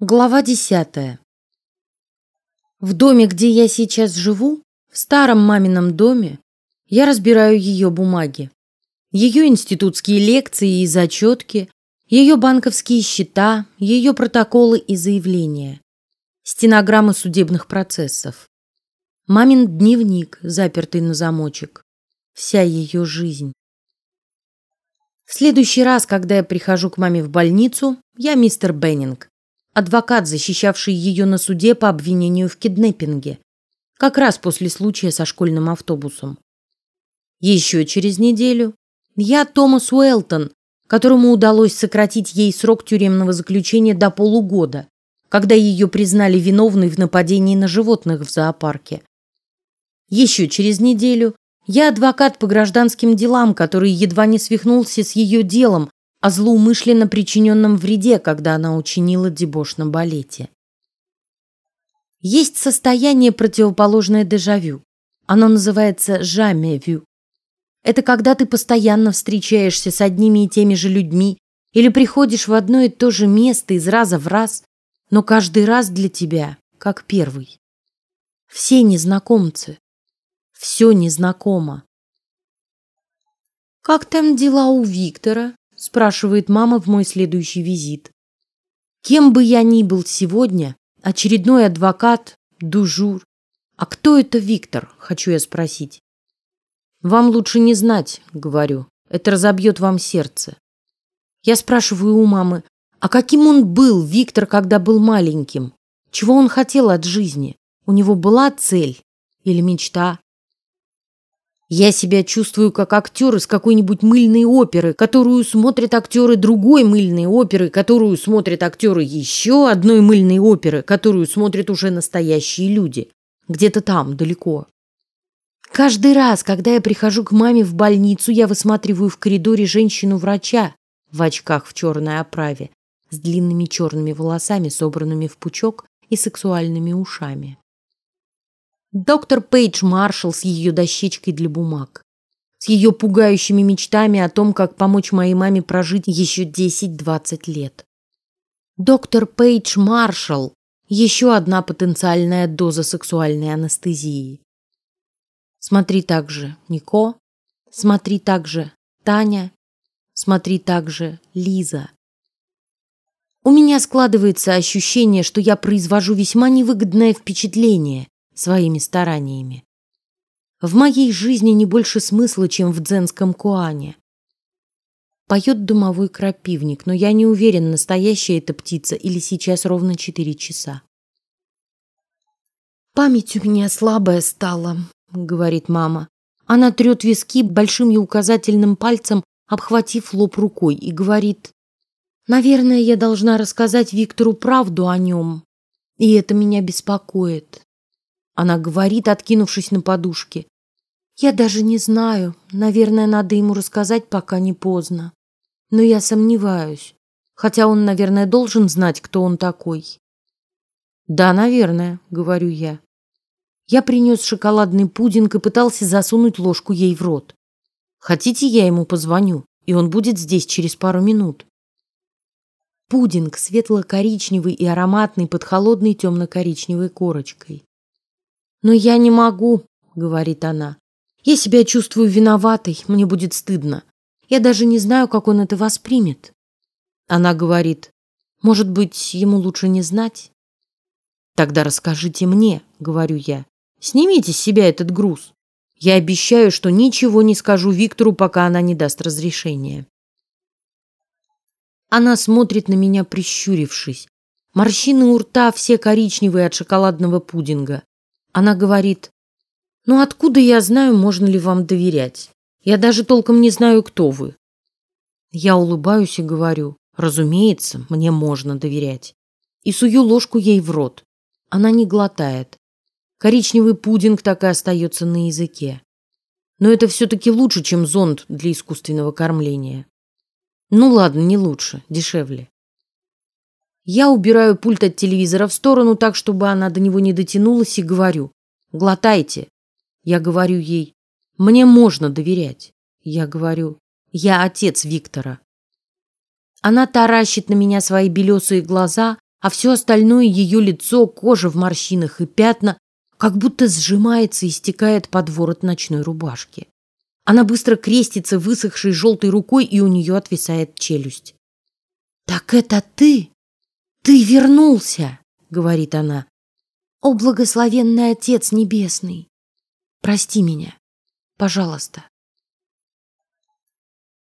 Глава десятая. В доме, где я сейчас живу, в старом мамином доме, я разбираю ее бумаги, ее институтские лекции и зачетки, ее банковские счета, ее протоколы и заявления, стенограммы судебных процессов, мамин дневник, запертый на замочек, вся ее жизнь. В следующий раз, когда я прихожу к маме в больницу, я мистер Беннинг адвокат, защищавший ее на суде по обвинению в киднеппинге, как раз после случая со школьным автобусом. Еще через неделю я Томас Уэлтон, которому удалось сократить ей срок тюремного заключения до полугода, когда ее признали виновной в нападении на животных в зоопарке. Еще через неделю я адвокат по гражданским делам, который едва не свихнулся с ее делом о злоумышленно причиненном вреде, когда она учинила дебош на балете. Есть состояние противоположное дежавю. Оно называется жамевю. Это когда ты постоянно встречаешься с одними и теми же людьми или приходишь в одно и то же место из раза в раз, но каждый раз для тебя как первый. Все незнакомцы, все незнакомо. Как там дела у Виктора? Спрашивает мама в мой следующий визит. Кем бы я ни был сегодня, очередной адвокат, дужур. А кто это Виктор? Хочу я спросить. Вам лучше не знать, говорю. Это разобьет вам сердце. Я спрашиваю у мамы, а каким он был, Виктор, когда был маленьким? Чего он хотел от жизни? У него была цель или мечта? Я себя чувствую как актер из какой-нибудь мыльной оперы, которую смотрят актеры другой мыльной оперы, которую смотрят актеры еще одной мыльной оперы, которую смотрят уже настоящие люди, где-то там далеко. Каждый раз, когда я прихожу к маме в больницу, я высматриваю в коридоре женщину-врача в очках в черной оправе, с длинными черными волосами, собранными в пучок и сексуальными ушами. Доктор Пейдж Маршалл с ее дощечкой для бумаг, с ее пугающими мечтами о том, как помочь моей маме прожить еще 10-20 лет. Доктор Пейдж Маршалл еще одна потенциальная доза сексуальной анестезии. Смотри также Нико, смотри также Таня, смотри также Лиза. У меня складывается ощущение, что я произвожу весьма невыгодное впечатление своими стараниями. В моей жизни не больше смысла, чем в дзенском куане. Поет домовой крапивник, но я не уверен, настоящая эта птица или сейчас ровно четыре часа. Память у меня слабая стала, говорит мама. Она трет виски большим и указательным пальцем, обхватив лоб рукой, и говорит: "Наверное, я должна рассказать Виктору правду о нем, и это меня беспокоит. Она говорит, откинувшись на подушке. Я даже не знаю. Наверное, надо ему рассказать, пока не поздно. Но я сомневаюсь. Хотя он, наверное, должен знать, кто он такой. Да, наверное, говорю я. Я принес шоколадный пудинг и пытался засунуть ложку ей в рот. Хотите, я ему позвоню, и он будет здесь через пару минут. Пудинг светло-коричневый и ароматный под холодной темно-коричневой корочкой. Но я не могу, говорит она. Я себя чувствую виноватой, мне будет стыдно. Я даже не знаю, как он это воспримет. Она говорит, может быть, ему лучше не знать. Тогда расскажите мне, говорю я. Снимите с себя этот груз. Я обещаю, что ничего не скажу Виктору, пока она не даст разрешения. Она смотрит на меня, прищурившись. Морщины у рта все коричневые от шоколадного пудинга. Она говорит: "Ну откуда я знаю, можно ли вам доверять? Я даже толком не знаю, кто вы". Я улыбаюсь и говорю: "Разумеется, мне можно доверять". И сую ложку ей в рот. Она не глотает. Коричневый пудинг так и остается на языке. Но это все-таки лучше, чем зонд для искусственного кормления. Ну ладно, не лучше, дешевле. Я убираю пульт от телевизора в сторону так, чтобы она до него не дотянулась, и говорю: глотайте. Я говорю ей: мне можно доверять. Я говорю: я отец Виктора. Она таращит на меня свои белесые глаза, а все остальное ее лицо, кожа в морщинах и пятна, как будто сжимается и стекает под ворот ночной рубашки. Она быстро крестится высохшей желтой рукой, и у нее отвисает челюсть. Так это ты? «Ты вернулся!» — говорит она. «О, благословенный Отец Небесный! Прости меня, пожалуйста!»